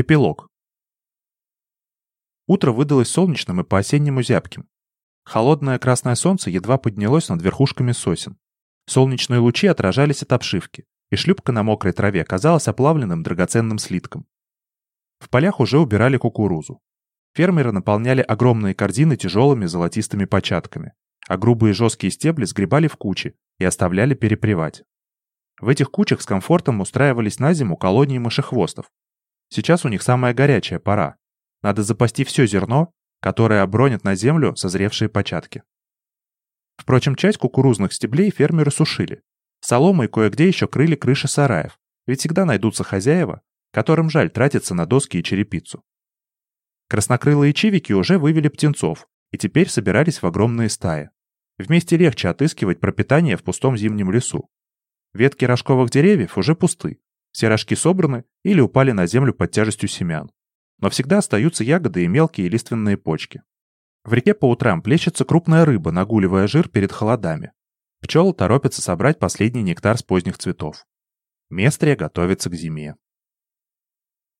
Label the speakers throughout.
Speaker 1: Эпилог. Утро выдалось солнечным и по-осеннему зябким. Холодное красное солнце едва поднялось над верхушками сосен. Солнечные лучи отражались от обшивки, и шлюпка на мокрой траве казалась оплавленным драгоценным слитком. В полях уже убирали кукурузу. Фермеры наполняли огромные корзины тяжелыми золотистыми початками, а грубые жесткие стебли сгребали в кучи и оставляли перепревать. В этих кучах с комфортом устраивались на зиму колонии мышехвостов. Сейчас у них самая горячая пора. Надо запасти все зерно, которое обронят на землю созревшие початки. Впрочем, часть кукурузных стеблей фермеры сушили. Соломой кое-где еще крыли крыши сараев, ведь всегда найдутся хозяева, которым жаль тратиться на доски и черепицу. Краснокрылые чивики уже вывели птенцов и теперь собирались в огромные стаи. Вместе легче отыскивать пропитание в пустом зимнем лесу. Ветки рожковых деревьев уже пусты. Все рожки собраны или упали на землю под тяжестью семян. Но всегда остаются ягоды и мелкие лиственные почки. В реке по утрам плещется крупная рыба, нагуливая жир перед холодами. Пчелы торопятся собрать последний нектар с поздних цветов. Местрия готовится к зиме.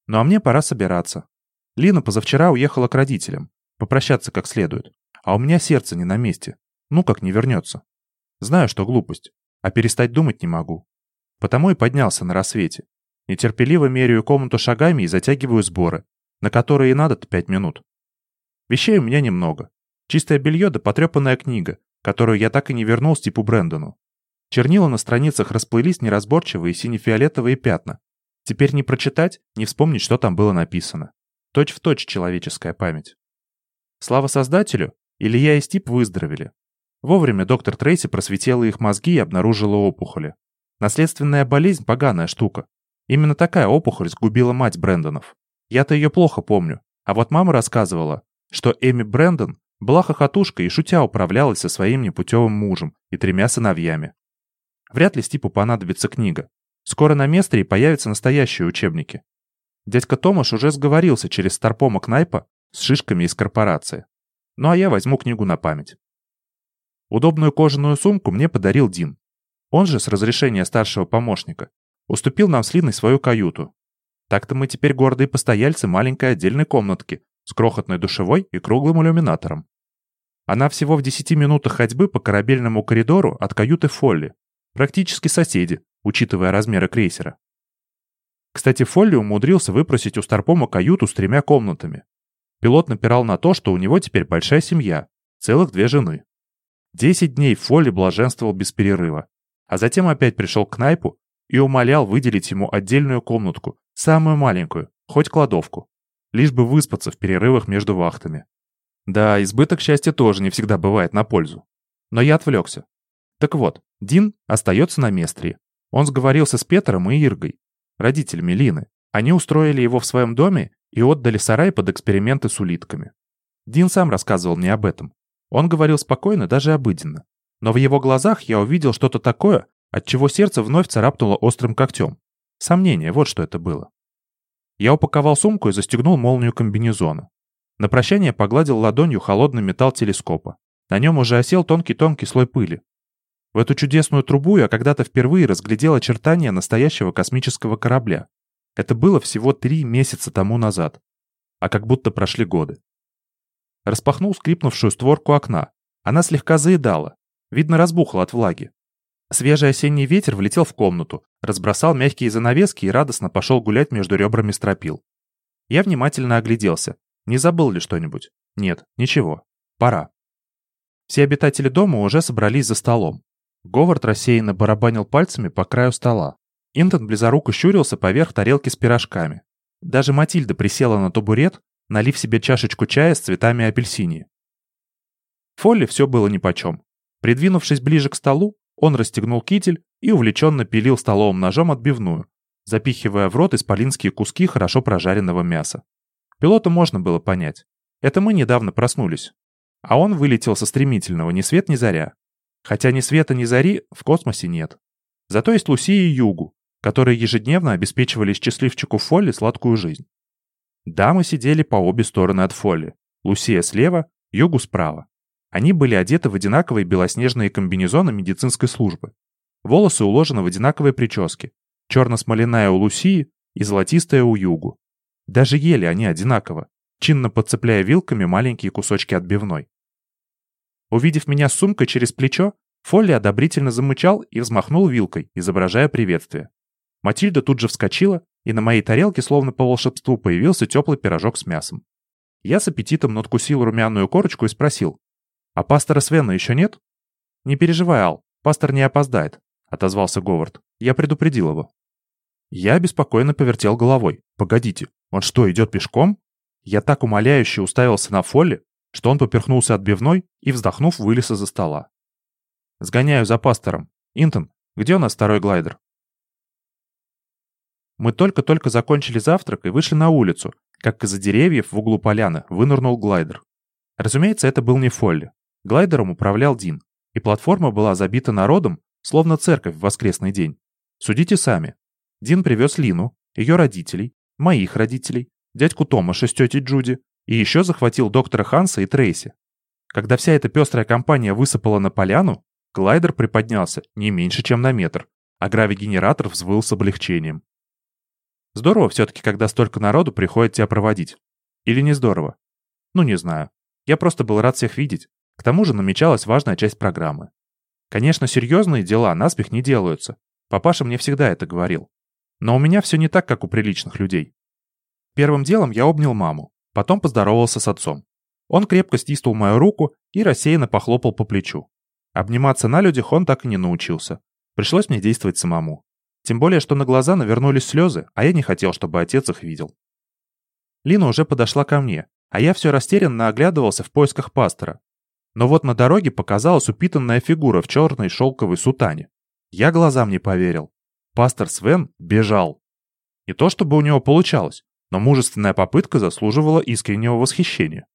Speaker 1: Ну а мне пора собираться. Лина позавчера уехала к родителям, попрощаться как следует. А у меня сердце не на месте. Ну как не вернется. Знаю, что глупость а перестать думать не могу. Потому и поднялся на рассвете. Нетерпеливо меряю комнату шагами и затягиваю сборы, на которые и надо-то пять минут. Вещей у меня немного. Чистое белье да потрепанная книга, которую я так и не вернул Стипу Брэндону. Чернила на страницах расплылись неразборчивые сине-фиолетовые пятна. Теперь не прочитать, не вспомнить, что там было написано. Точь в точь человеческая память. Слава Создателю, Илья и Стип выздоровели. Вовремя доктор Трейси просветила их мозги и обнаружила опухоли. Наследственная болезнь – поганая штука. Именно такая опухоль сгубила мать Брэндонов. Я-то ее плохо помню, а вот мама рассказывала, что Эми Брэндон была хохотушкой и шутя управлялась со своим непутевым мужем и тремя сыновьями. Вряд ли Стипу понадобится книга. Скоро на Местрии появятся настоящие учебники. Дядька Томаш уже сговорился через старпома Кнайпа с шишками из корпорации. Ну а я возьму книгу на память. Удобную кожаную сумку мне подарил Дин. Он же, с разрешения старшего помощника, уступил нам с Линой свою каюту. Так-то мы теперь гордые постояльцы маленькой отдельной комнатки с крохотной душевой и круглым иллюминатором. Она всего в 10 минутах ходьбы по корабельному коридору от каюты Фолли. Практически соседи, учитывая размеры крейсера. Кстати, Фолли умудрился выпросить у Старпома каюту с тремя комнатами. Пилот напирал на то, что у него теперь большая семья, целых две жены. Десять дней Фолли блаженствовал без перерыва. А затем опять пришел к Найпу и умолял выделить ему отдельную комнатку, самую маленькую, хоть кладовку. Лишь бы выспаться в перерывах между вахтами. Да, избыток счастья тоже не всегда бывает на пользу. Но я отвлекся. Так вот, Дин остается на Местрии. Он сговорился с Петром и Иргой, родителями Лины. Они устроили его в своем доме и отдали сарай под эксперименты с улитками. Дин сам рассказывал мне об этом. Он говорил спокойно, даже обыденно. Но в его глазах я увидел что-то такое, от чего сердце вновь царапнуло острым когтем. Сомнение, вот что это было. Я упаковал сумку и застегнул молнию комбинезона. На прощание погладил ладонью холодный металл телескопа. На нем уже осел тонкий-тонкий слой пыли. В эту чудесную трубу я когда-то впервые разглядел очертания настоящего космического корабля. Это было всего три месяца тому назад. А как будто прошли годы. Распахнул скрипнувшую створку окна. Она слегка заедала. Видно, разбухла от влаги. Свежий осенний ветер влетел в комнату, разбросал мягкие занавески и радостно пошел гулять между ребрами стропил. Я внимательно огляделся. Не забыл ли что-нибудь? Нет, ничего. Пора. Все обитатели дома уже собрались за столом. Говард рассеянно барабанил пальцами по краю стола. Интон близоруко щурился поверх тарелки с пирожками. Даже Матильда присела на табурет, налив себе чашечку чая с цветами апельсинии. Фолли все было нипочем. Придвинувшись ближе к столу, он расстегнул китель и увлеченно пилил столовым ножом отбивную, запихивая в рот исполинские куски хорошо прожаренного мяса. Пилота можно было понять. Это мы недавно проснулись. А он вылетел со стремительного ни свет ни заря. Хотя ни света ни зари в космосе нет. Зато есть Луси и Югу, которые ежедневно обеспечивали счастливчику Фолли сладкую жизнь. Дамы сидели по обе стороны от Фолли. Лусия слева, Югу справа. Они были одеты в одинаковые белоснежные комбинезоны медицинской службы. Волосы уложены в одинаковые прически. Черно-смоляная у Лусии и золотистая у Югу. Даже ели они одинаково, чинно подцепляя вилками маленькие кусочки отбивной. Увидев меня с сумкой через плечо, Фолли одобрительно замычал и взмахнул вилкой, изображая приветствие. Матильда тут же вскочила, и на моей тарелке словно по волшебству появился теплый пирожок с мясом. Я с аппетитом надкусил румяную корочку и спросил, «А пастора Свена еще нет?» «Не переживай, Ал, пастор не опоздает», — отозвался Говард. «Я предупредил его». Я беспокойно повертел головой. «Погодите, он что, идет пешком?» Я так умоляюще уставился на Фолли, что он поперхнулся отбивной и, вздохнув, вылез из-за стола. «Сгоняю за пастором. Интон, где у нас второй глайдер?» Мы только-только закончили завтрак и вышли на улицу, как из-за деревьев в углу поляны вынырнул глайдер. Разумеется, это был не Фолли. Глайдером управлял Дин, и платформа была забита народом, словно церковь в воскресный день. Судите сами. Дин привез Лину, ее родителей, моих родителей, дядьку Томаша с тетей Джуди, и еще захватил доктора Ханса и Трейси. Когда вся эта пестрая компания высыпала на поляну, глайдер приподнялся не меньше, чем на метр, а гравигенератор взвыл с облегчением. Здорово все-таки, когда столько народу приходит тебя проводить. Или не здорово? Ну, не знаю. Я просто был рад всех видеть. К тому же намечалась важная часть программы. Конечно, серьезные дела наспех не делаются. Папаша мне всегда это говорил. Но у меня все не так, как у приличных людей. Первым делом я обнял маму, потом поздоровался с отцом. Он крепко стиснул мою руку и рассеянно похлопал по плечу. Обниматься на людях он так и не научился. Пришлось мне действовать самому. Тем более, что на глаза навернулись слезы, а я не хотел, чтобы отец их видел. Лина уже подошла ко мне, а я все растерянно оглядывался в поисках пастора. Но вот на дороге показалась упитанная фигура в черной шелковой сутане. Я глазам не поверил. Пастор Свен бежал. Не то чтобы у него получалось, но мужественная попытка заслуживала искреннего восхищения.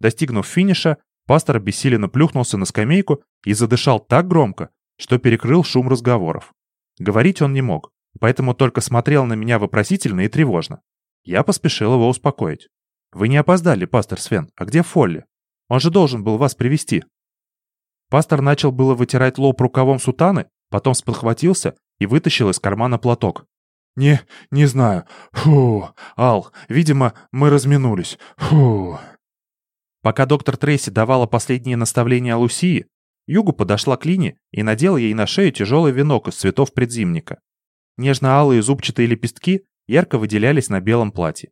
Speaker 1: Достигнув финиша, пастор обессиленно плюхнулся на скамейку и задышал так громко, что перекрыл шум разговоров. Говорить он не мог, поэтому только смотрел на меня вопросительно и тревожно. Я поспешил его успокоить. «Вы не опоздали, пастор Свен. А где Фолли? Он же должен был вас привести. Пастор начал было вытирать лоб рукавом сутаны, потом спохватился и вытащил из кармана платок. «Не, не знаю. Фу, Ал, видимо, мы разминулись. Фу». Пока доктор Трейси давала последние наставления Лусии, Югу подошла к Лине и надела ей на шею тяжелый венок из цветов предзимника. Нежно-алые зубчатые лепестки ярко выделялись на белом платье.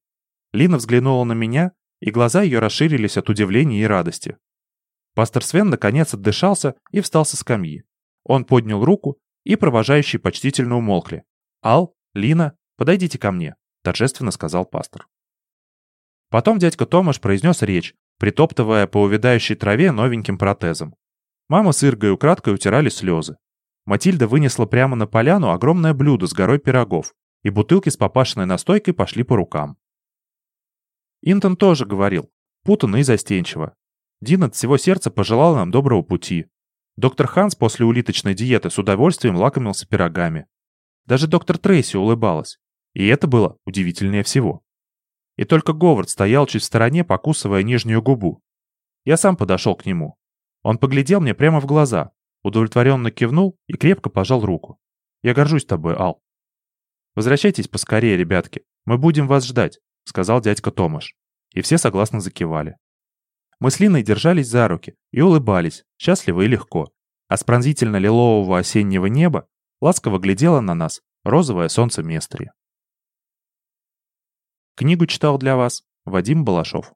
Speaker 1: Лина взглянула на меня, и глаза ее расширились от удивления и радости. Пастор Свен наконец отдышался и встал со скамьи. Он поднял руку, и провожающие почтительно умолкли. «Ал, Лина, подойдите ко мне», — торжественно сказал пастор. Потом дядька Томаш произнес речь, притоптывая по увядающей траве новеньким протезом. Мама с Иргой украдкой утирали слезы. Матильда вынесла прямо на поляну огромное блюдо с горой пирогов, и бутылки с папашиной настойкой пошли по рукам. Интон тоже говорил, путанно и застенчиво. Дин от всего сердца пожелал нам доброго пути. Доктор Ханс после улиточной диеты с удовольствием лакомился пирогами. Даже доктор Трейси улыбалась. И это было удивительнее всего. И только Говард стоял чуть в стороне, покусывая нижнюю губу. Я сам подошел к нему. Он поглядел мне прямо в глаза, удовлетворенно кивнул и крепко пожал руку. «Я горжусь тобой, Ал». «Возвращайтесь поскорее, ребятки. Мы будем вас ждать», — сказал дядька Томаш. И все согласно закивали. Мы с Линой держались за руки и улыбались, счастливо и легко. А с пронзительно-лилового осеннего неба ласково глядело на нас розовое солнце Местрии. Книгу читал для вас Вадим Балашов.